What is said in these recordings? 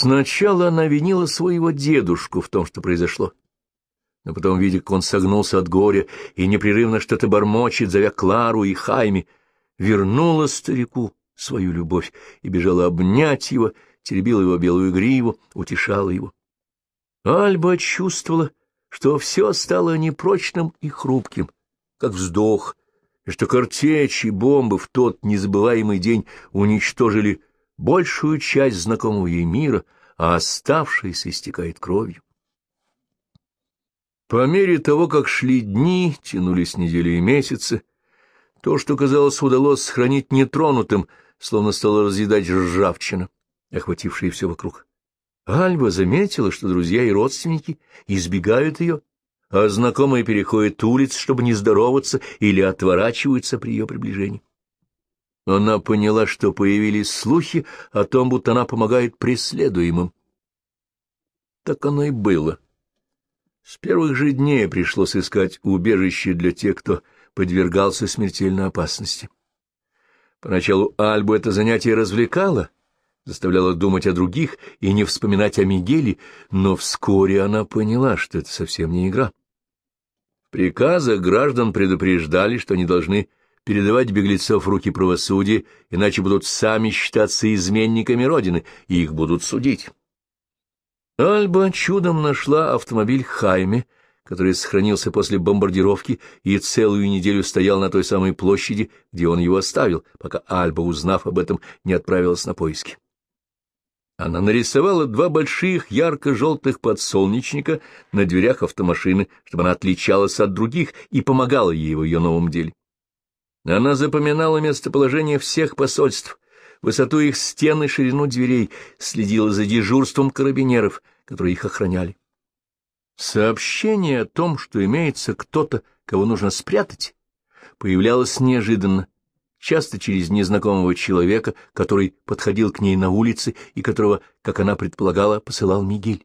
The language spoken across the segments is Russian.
Сначала она винила своего дедушку в том, что произошло. Но потом, видя, как он согнулся от горя и непрерывно что-то бормочет, зовя Клару и Хайми, вернула старику свою любовь и бежала обнять его, теребила его белую гриву, утешала его. Альба чувствовала, что все стало непрочным и хрупким, как вздох, и что картечи и бомбы в тот незабываемый день уничтожили большую часть знакомого ей мира, а оставшаяся истекает кровью. По мере того, как шли дни, тянулись недели и месяцы, то, что, казалось, удалось сохранить нетронутым, словно стало разъедать ржавчина, охватившая все вокруг. Альба заметила, что друзья и родственники избегают ее, а знакомые переходят улиц, чтобы не здороваться или отворачиваются при ее приближении. Она поняла, что появились слухи о том, будто она помогает преследуемым. Так оно и было. С первых же дней пришлось искать убежище для тех, кто подвергался смертельной опасности. Поначалу Альбу это занятие развлекало, заставляло думать о других и не вспоминать о Мигеле, но вскоре она поняла, что это совсем не игра. В приказах граждан предупреждали, что они должны передавать беглецов в руки правосудия, иначе будут сами считаться изменниками Родины, и их будут судить. Альба чудом нашла автомобиль Хайме, который сохранился после бомбардировки и целую неделю стоял на той самой площади, где он его оставил, пока Альба, узнав об этом, не отправилась на поиски. Она нарисовала два больших ярко-желтых подсолнечника на дверях автомашины, чтобы она отличалась от других и помогала ей в ее новом деле. Она запоминала местоположение всех посольств, высоту их стен и ширину дверей, следила за дежурством карабинеров, которые их охраняли. Сообщение о том, что имеется кто-то, кого нужно спрятать, появлялось неожиданно, часто через незнакомого человека, который подходил к ней на улице и которого, как она предполагала, посылал Мигель.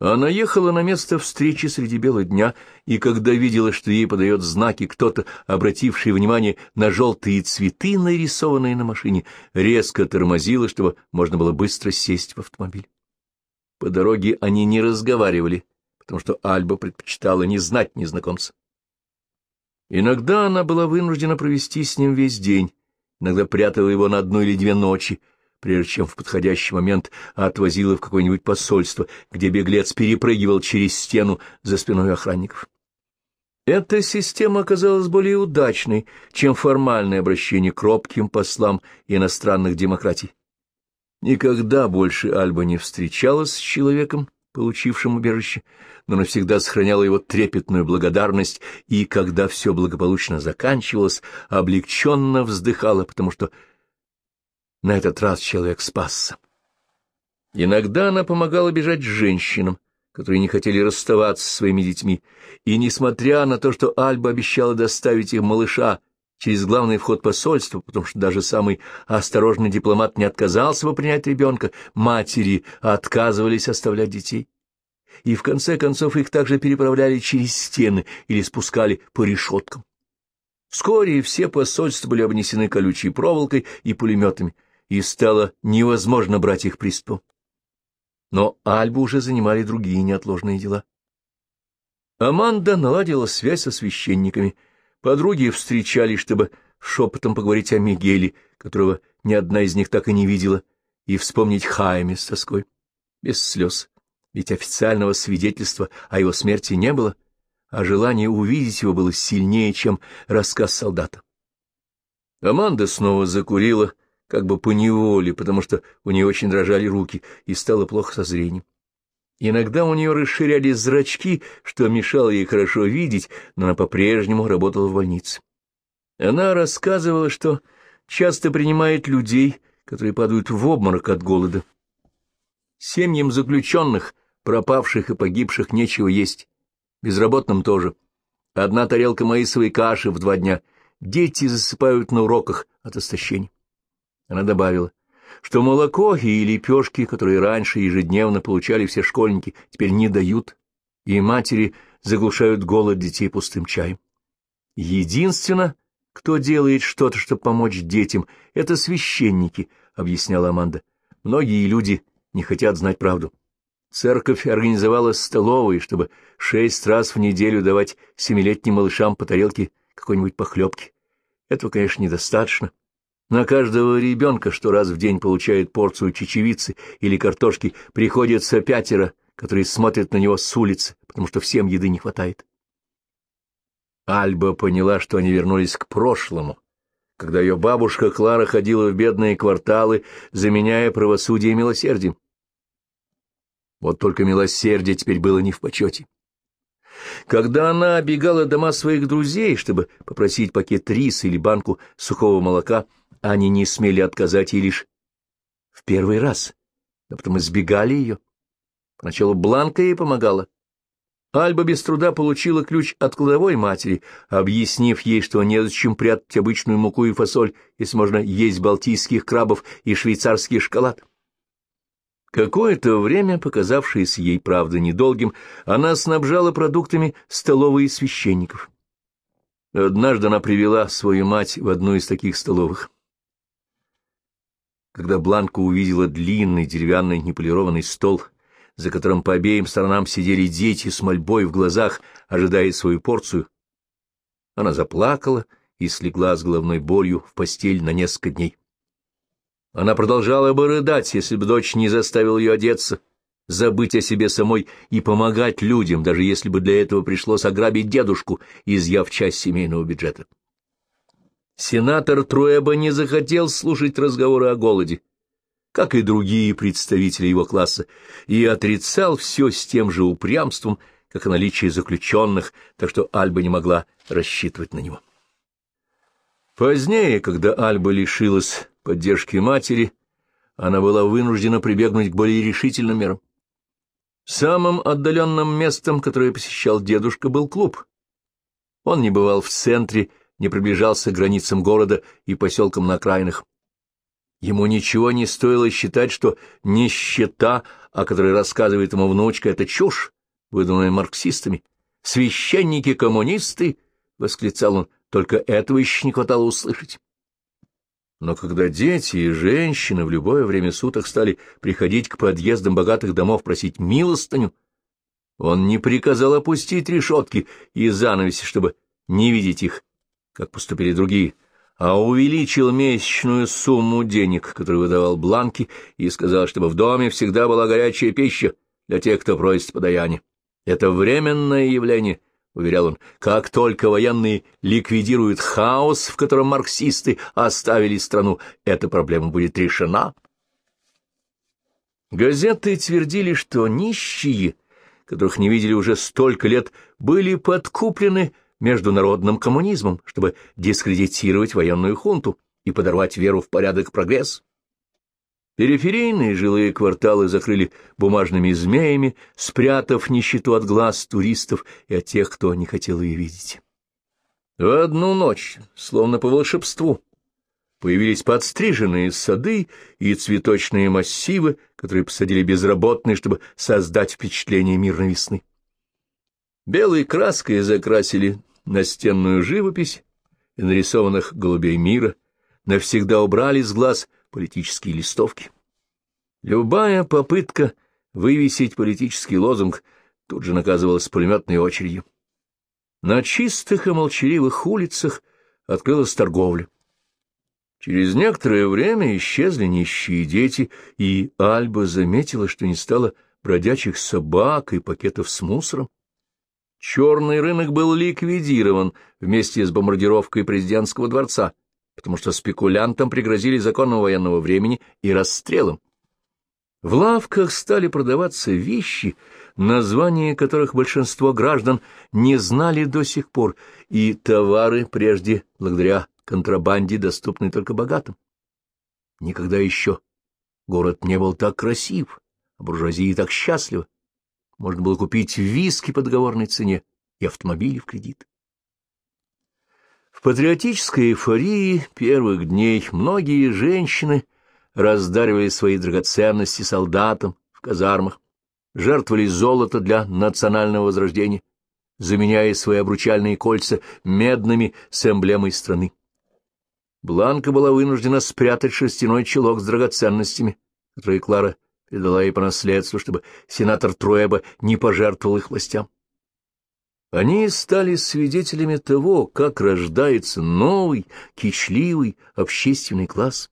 Она ехала на место встречи среди бела дня, и когда видела, что ей подает знаки кто-то, обративший внимание на желтые цветы, нарисованные на машине, резко тормозила, чтобы можно было быстро сесть в автомобиль. По дороге они не разговаривали, потому что Альба предпочитала не знать незнакомца. Иногда она была вынуждена провести с ним весь день, иногда прятала его на одну или две ночи, прежде чем в подходящий момент отвозила в какое-нибудь посольство, где беглец перепрыгивал через стену за спиной охранников. Эта система оказалась более удачной, чем формальное обращение к робким послам иностранных демократий. Никогда больше Альба не встречалась с человеком, получившим убежище, но навсегда сохраняла его трепетную благодарность и, когда все благополучно заканчивалось, облегченно вздыхала, потому что на этот раз человек спасся. Иногда она помогала бежать женщинам, которые не хотели расставаться со своими детьми, и, несмотря на то, что Альба обещала доставить их малыша через главный вход посольства, потому что даже самый осторожный дипломат не отказался бы принять ребенка, матери отказывались оставлять детей. И в конце концов их также переправляли через стены или спускали по решеткам. Вскоре все посольства были обнесены колючей проволокой и пулеметами, и стало невозможно брать их приступом. Но Альбу уже занимали другие неотложные дела. Аманда наладила связь со священниками — Подруги встречались, чтобы шепотом поговорить о Мигеле, которого ни одна из них так и не видела, и вспомнить Хайме с тоской. Без слез, ведь официального свидетельства о его смерти не было, а желание увидеть его было сильнее, чем рассказ солдата. Аманда снова закурила, как бы по неволе, потому что у нее очень дрожали руки, и стало плохо со зрением. Иногда у нее расширялись зрачки, что мешало ей хорошо видеть, но она по-прежнему работала в больнице. Она рассказывала, что часто принимает людей, которые падают в обморок от голода. Семьям заключенных, пропавших и погибших, нечего есть. Безработным тоже. Одна тарелка маисовой каши в два дня. Дети засыпают на уроках от истощения. Она добавила, что молоко и лепешки, которые раньше ежедневно получали все школьники, теперь не дают, и матери заглушают голод детей пустым чаем. Единственно, кто делает что-то, чтобы помочь детям, это священники, — объясняла Аманда. Многие люди не хотят знать правду. Церковь организовала столовые, чтобы шесть раз в неделю давать семилетним малышам по тарелке какой-нибудь похлебки. Этого, конечно, недостаточно. На каждого ребенка, что раз в день получает порцию чечевицы или картошки, приходится пятеро, которые смотрят на него с улицы, потому что всем еды не хватает. Альба поняла, что они вернулись к прошлому, когда ее бабушка Клара ходила в бедные кварталы, заменяя правосудие милосердием. Вот только милосердие теперь было не в почете. Когда она обегала дома своих друзей, чтобы попросить пакет риса или банку сухого молока, они не смели отказать ей лишь в первый раз, но потом избегали ее. Поначалу Бланка ей помогала. Альба без труда получила ключ от кладовой матери, объяснив ей, что незачем прятать обычную муку и фасоль, если можно есть балтийских крабов и швейцарский шоколад. Какое-то время, показавшееся ей, правда, недолгим, она снабжала продуктами столовые священников. Однажды она привела свою мать в одну из таких столовых. Когда Бланка увидела длинный деревянный неполированный стол, за которым по обеим сторонам сидели дети с мольбой в глазах, ожидая свою порцию, она заплакала и слегла с головной болью в постель на несколько дней. Она продолжала бы рыдать, если бы дочь не заставила ее одеться, забыть о себе самой и помогать людям, даже если бы для этого пришлось ограбить дедушку, изъяв часть семейного бюджета. Сенатор Труэба не захотел слушать разговоры о голоде, как и другие представители его класса, и отрицал все с тем же упрямством, как и наличие заключенных, так что Альба не могла рассчитывать на него. Позднее, когда Альба лишилась поддержки матери, она была вынуждена прибегнуть к более решительным мерам. Самым отдаленным местом, которое посещал дедушка, был клуб. Он не бывал в центре, не приближался к границам города и поселкам на окраинах. Ему ничего не стоило считать, что нищета, о которой рассказывает ему внучка, — это чушь, выдуманная марксистами. «Священники-коммунисты!» — восклицал он, — только этого еще не хватало услышать. Но когда дети и женщины в любое время суток стали приходить к подъездам богатых домов просить милостыню, он не приказал опустить решетки и занавеси, чтобы не видеть их, как поступили другие, а увеличил месячную сумму денег, которую выдавал Бланки, и сказал, чтобы в доме всегда была горячая пища для тех, кто просит подаяние. Это временное явление — уверял он, — как только военные ликвидируют хаос, в котором марксисты оставили страну, эта проблема будет решена. Газеты твердили, что нищие, которых не видели уже столько лет, были подкуплены международным коммунизмом, чтобы дискредитировать военную хунту и подорвать веру в порядок прогресс. Периферийные жилые кварталы закрыли бумажными змеями, спрятав нищету от глаз туристов и от тех, кто не хотел ее видеть. В одну ночь, словно по волшебству, появились подстриженные сады и цветочные массивы, которые посадили безработные, чтобы создать впечатление мирной весны. Белой краской закрасили настенную живопись и нарисованных голубей мира, навсегда убрали с глаз политические листовки. Любая попытка вывесить политический лозунг тут же наказывалась пулеметной очередью. На чистых и молчаливых улицах открылась торговля. Через некоторое время исчезли нищие дети, и Альба заметила, что не стало бродячих собак и пакетов с мусором. Черный рынок был ликвидирован вместе с бомбардировкой президентского дворца — потому что спекулянтам пригрозили законом военного времени и расстрелом. В лавках стали продаваться вещи, названия которых большинство граждан не знали до сих пор, и товары, прежде благодаря контрабанде, доступны только богатым. Никогда еще город не был так красив, а буржуазия так счастлива. Можно было купить виски по договорной цене и автомобили в кредит. В патриотической эйфории первых дней многие женщины раздаривали свои драгоценности солдатам в казармах, жертвовали золото для национального возрождения, заменяя свои обручальные кольца медными с эмблемой страны. Бланка была вынуждена спрятать шерстяной чулок с драгоценностями, который Клара передала ей по наследству, чтобы сенатор Труэба не пожертвовал их властям. Они стали свидетелями того, как рождается новый, кичливый общественный класс.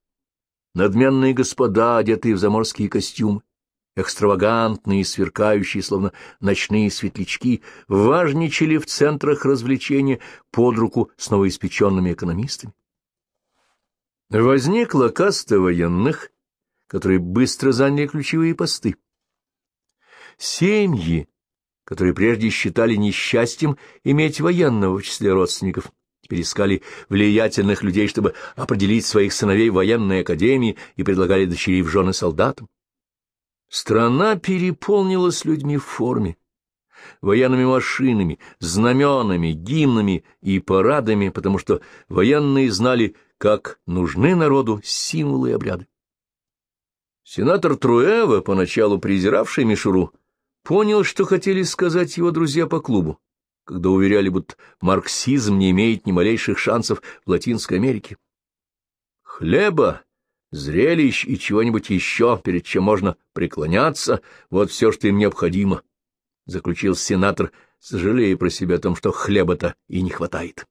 Надменные господа, одетые в заморские костюмы, экстравагантные сверкающие, словно ночные светлячки, важничали в центрах развлечения под руку с новоиспеченными экономистами. Возникла каста военных, которые быстро заняли ключевые посты. Семьи, которые прежде считали несчастьем иметь военного в числе родственников, теперь искали влиятельных людей, чтобы определить своих сыновей в военной академии и предлагали дочерей в жены солдатам. Страна переполнилась людьми в форме, военными машинами, знаменами, гимнами и парадами, потому что военные знали, как нужны народу символы и обряды. Сенатор Труэва, поначалу презиравший Мишуру, понял, что хотели сказать его друзья по клубу, когда уверяли, будто марксизм не имеет ни малейших шансов в Латинской Америке. Хлеба, зрелищ и чего-нибудь еще, перед чем можно преклоняться, вот все, что им необходимо, — заключил сенатор, сожалея про себя о том, что хлеба-то и не хватает.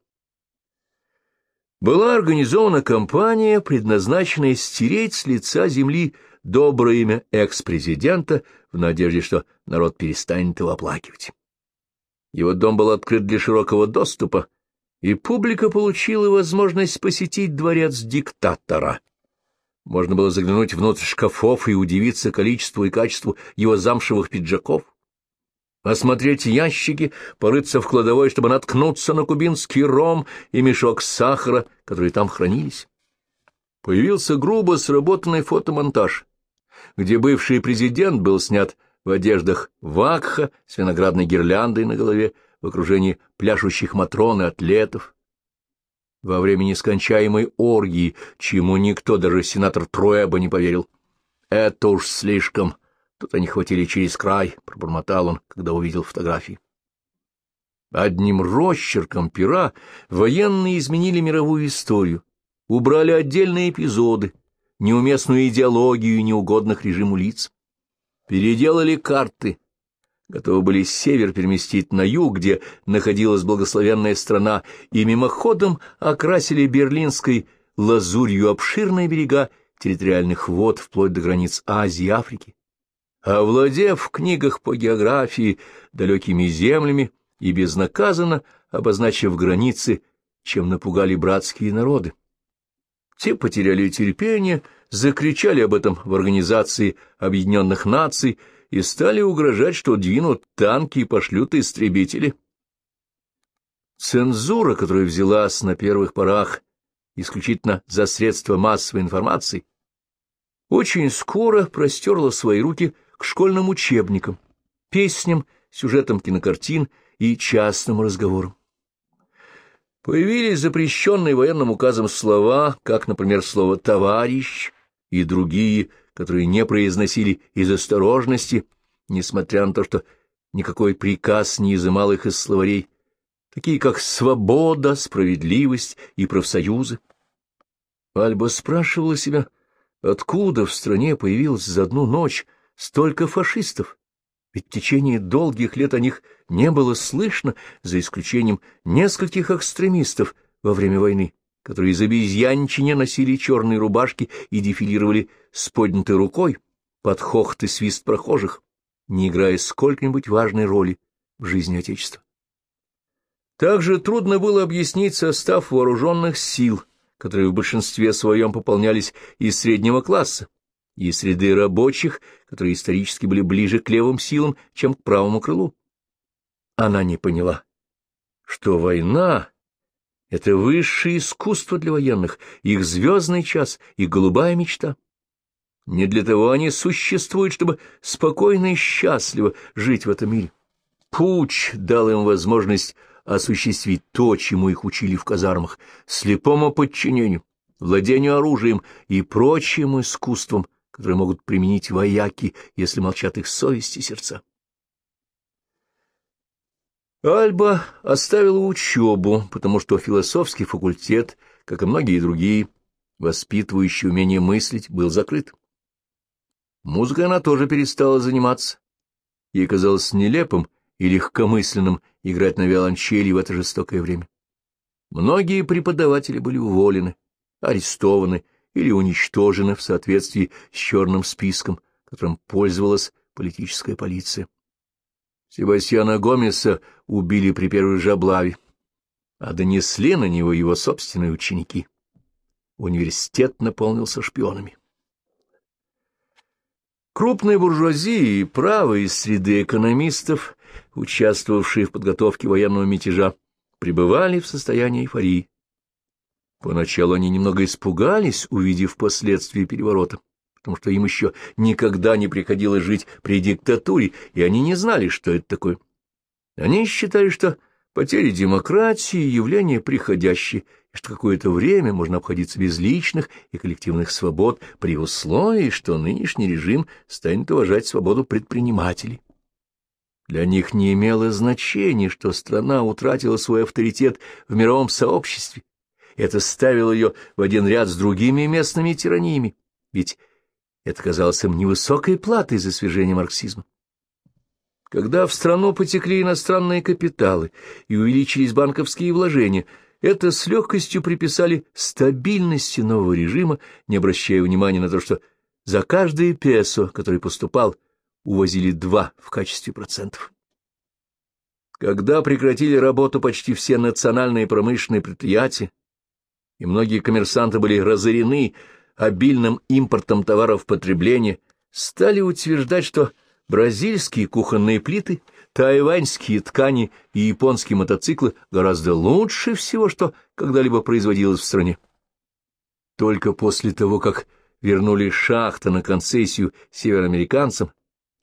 Была организована кампания, предназначенная стереть с лица земли доброе имя экс-президента в надежде, что народ перестанет его оплакивать. Его дом был открыт для широкого доступа, и публика получила возможность посетить дворец диктатора. Можно было заглянуть внутрь шкафов и удивиться количеству и качеству его замшевых пиджаков, осмотреть ящики, порыться в кладовой, чтобы наткнуться на кубинский ром и мешок сахара, которые там хранились. Появился грубо сработанный фотомонтаж, где бывший президент был снят в одеждах вакха с виноградной гирляндой на голове в окружении пляшущих матрон и атлетов. Во время нескончаемой оргии, чему никто, даже сенатор Труэба, не поверил. «Это уж слишком. Тут они хватили через край», — пробормотал он, когда увидел фотографии. Одним росчерком пера военные изменили мировую историю, убрали отдельные эпизоды, неуместную идеологию неугодных режиму лиц. Переделали карты, готовы были север переместить на юг, где находилась благословенная страна, и мимоходом окрасили берлинской лазурью обширные берега территориальных вод вплоть до границ Азии и Африки. Овладев в книгах по географии далекими землями и безнаказанно обозначив границы, чем напугали братские народы. Те потеряли терпение, закричали об этом в Организации Объединенных Наций и стали угрожать, что двинут танки и пошлют истребители. Цензура, которая взялась на первых порах исключительно за средства массовой информации, очень скоро простерла свои руки к школьным учебникам, песням, сюжетам кинокартин и частным разговорам. Появились запрещенные военным указом слова, как, например, слово «товарищ» и другие, которые не произносили из осторожности, несмотря на то, что никакой приказ не изымал их из словарей, такие как «свобода», «справедливость» и «профсоюзы». Альба спрашивала себя, откуда в стране появилось за одну ночь столько фашистов, ведь в течение долгих лет о них не было слышно, за исключением нескольких экстремистов во время войны, которые из обезьянчине носили черные рубашки и дефилировали с поднятой рукой под хохот и свист прохожих, не играя сколько-нибудь важной роли в жизни Отечества. Также трудно было объяснить состав вооруженных сил, которые в большинстве своем пополнялись из среднего класса, и среды рабочих, которые исторически были ближе к левым силам, чем к правому крылу. Она не поняла, что война — это высшее искусство для военных, их звездный час, их голубая мечта. Не для того они существуют, чтобы спокойно и счастливо жить в этом мире. Пуч дал им возможность осуществить то, чему их учили в казармах, слепому подчинению, владению оружием и прочим искусством, которые могут применить вояки, если молчат их совесть и сердца. Альба оставила учебу, потому что философский факультет, как и многие другие, воспитывающие умение мыслить, был закрыт. Музыкой она тоже перестала заниматься. Ей казалось нелепым и легкомысленным играть на виолончели в это жестокое время. Многие преподаватели были уволены, арестованы или уничтожены в соответствии с черным списком, которым пользовалась политическая полиция. Себастьяна Гомеса убили при первой же облаве, а донесли на него его собственные ученики. Университет наполнился шпионами. Крупные буржуазии и правые среды экономистов, участвовавшие в подготовке военного мятежа, пребывали в состоянии эйфории. Поначалу они немного испугались, увидев последствия переворота, потому что им еще никогда не приходилось жить при диктатуре, и они не знали, что это такое. Они считали, что потеря демократии — явление приходящее, и что какое-то время можно обходиться без личных и коллективных свобод при условии, что нынешний режим станет уважать свободу предпринимателей. Для них не имело значения, что страна утратила свой авторитет в мировом сообществе. Это ставило ее в один ряд с другими местными тираниями, ведь это казалось им невысокой платой за свержение марксизма. Когда в страну потекли иностранные капиталы и увеличились банковские вложения, это с легкостью приписали стабильности нового режима, не обращая внимания на то, что за каждое песо, который поступал, увозили два в качестве процентов. Когда прекратили работу почти все национальные промышленные предприятия, и многие коммерсанты были разорены обильным импортом товаров потребления, стали утверждать, что бразильские кухонные плиты, тайваньские ткани и японские мотоциклы гораздо лучше всего, что когда-либо производилось в стране. Только после того, как вернули шахты на концессию североамериканцам,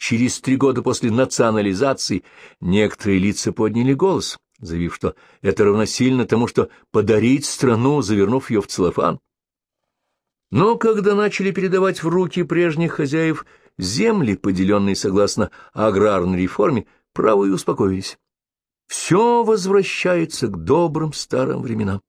Через три года после национализации некоторые лица подняли голос, заявив, что это равносильно тому, что подарить страну, завернув ее в целлофан. Но когда начали передавать в руки прежних хозяев земли, поделенные согласно аграрной реформе, правые успокоились. Все возвращается к добрым старым временам.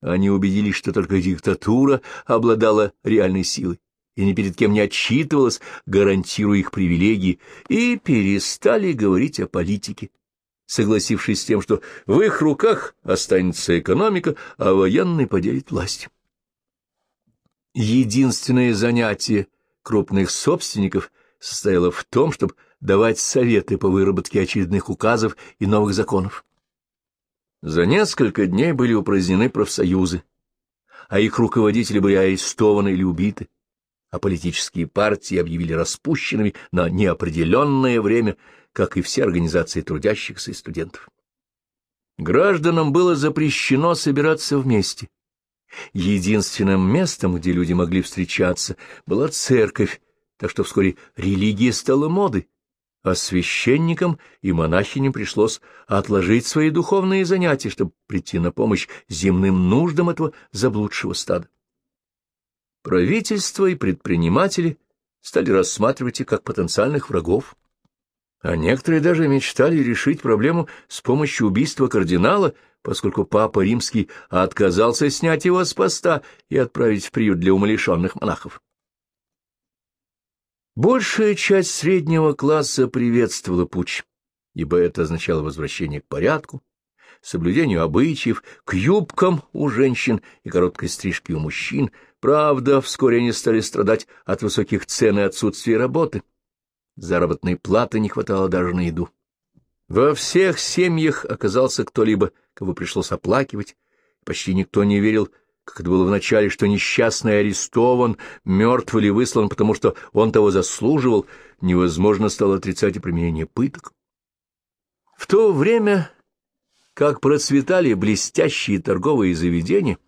Они убедились, что только диктатура обладала реальной силой и ни перед кем не отчитывалась, гарантируя их привилегии, и перестали говорить о политике, согласившись с тем, что в их руках останется экономика, а военный поделит власть. Единственное занятие крупных собственников состояло в том, чтобы давать советы по выработке очередных указов и новых законов. За несколько дней были упразднены профсоюзы, а их руководители были арестованы или убиты а политические партии объявили распущенными на неопределенное время, как и все организации трудящихся и студентов. Гражданам было запрещено собираться вместе. Единственным местом, где люди могли встречаться, была церковь, так что вскоре религия стала модой, а священникам и монахиням пришлось отложить свои духовные занятия, чтобы прийти на помощь земным нуждам этого заблудшего стада. Правительство и предприниматели стали рассматривать их как потенциальных врагов, а некоторые даже мечтали решить проблему с помощью убийства кардинала, поскольку папа римский отказался снять его с поста и отправить в приют для умалишенных монахов. Большая часть среднего класса приветствовала путь, ибо это означало возвращение к порядку, соблюдению обычаев, к юбкам у женщин и короткой стрижке у мужчин, Правда, вскоре они стали страдать от высоких цен и отсутствия работы. Заработной платы не хватало даже на еду. Во всех семьях оказался кто-либо, кого пришлось оплакивать. Почти никто не верил, как это было вначале, что несчастный арестован, мертв или выслан, потому что он того заслуживал. Невозможно стало отрицать и применение пыток. В то время, как процветали блестящие торговые заведения,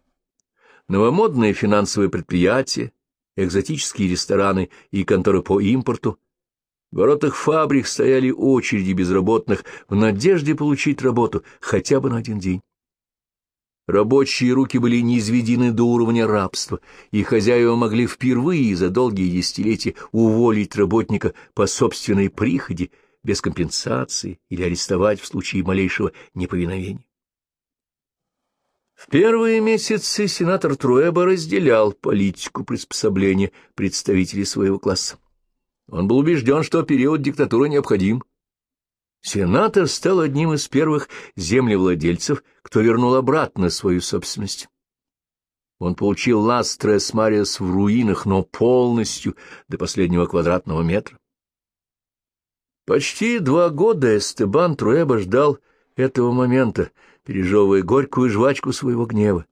новомодные финансовые предприятия, экзотические рестораны и конторы по импорту. В воротах фабрик стояли очереди безработных в надежде получить работу хотя бы на один день. Рабочие руки были низведены до уровня рабства, и хозяева могли впервые за долгие десятилетия уволить работника по собственной приходе, без компенсации или арестовать в случае малейшего неповиновения. В первые месяцы сенатор Труэба разделял политику приспособления представителей своего класса. Он был убежден, что период диктатуры необходим. Сенатор стал одним из первых землевладельцев, кто вернул обратно свою собственность. Он получил Ластрес Мариас в руинах, но полностью, до последнего квадратного метра. Почти два года Эстебан Труэба ждал этого момента, пережевывая горькую жвачку своего гнева.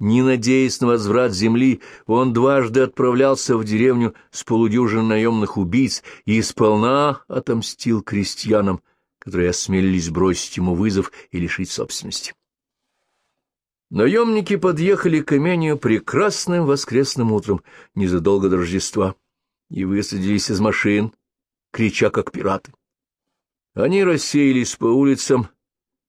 Не надеясь на возврат земли, он дважды отправлялся в деревню с полудюжиной наемных убийц и сполна отомстил крестьянам, которые осмелились бросить ему вызов и лишить собственности. Наемники подъехали к имению прекрасным воскресным утром, незадолго до Рождества, и высадились из машин, крича как пираты. Они рассеялись по улицам,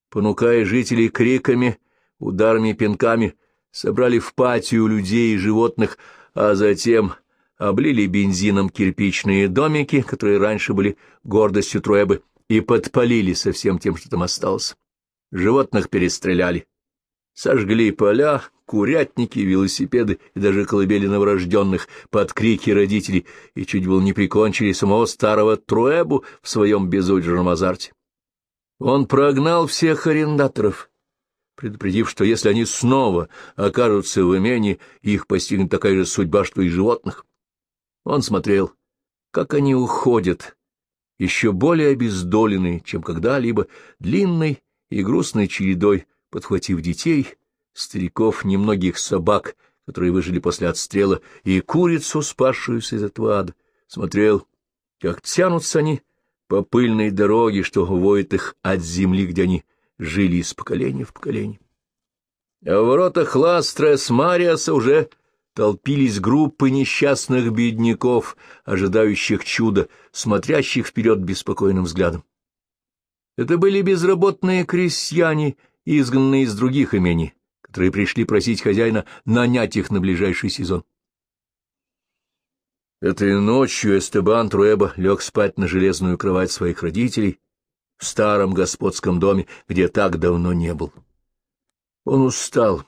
понукая жителей криками, ударами и пинками, собрали в патию людей и животных, а затем облили бензином кирпичные домики, которые раньше были гордостью Труэбы, и подпалили со всем тем, что там осталось. Животных перестреляли. Сожгли поля, курятники, велосипеды и даже колыбели новорожденных под крики родителей, и чуть было не прикончили самого старого Труэбу в своем безудержном азарте. Он прогнал всех арендаторов, предупредив, что если они снова окажутся в имении, их постигнет такая же судьба, что и животных. Он смотрел, как они уходят, еще более обездоленные, чем когда-либо, длинной и грустной чередой, подхватив детей, стариков, немногих собак, которые выжили после отстрела, и курицу, спасшуюся из этого ада, смотрел, как тянутся они по пыльной дороге, что уводит их от земли, где они жили из поколения в поколение. А в воротах Ластрес Мариаса уже толпились группы несчастных бедняков, ожидающих чуда, смотрящих вперед беспокойным взглядом. Это были безработные крестьяне, изгнанные из других имений, которые пришли просить хозяина нанять их на ближайший сезон. Этой ночью Эстебан Труэба лег спать на железную кровать своих родителей в старом господском доме, где так давно не был. Он устал.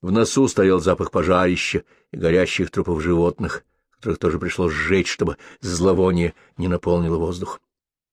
В носу стоял запах пожарища и горящих трупов животных, которых тоже пришлось сжечь, чтобы зловоние не наполнило воздух.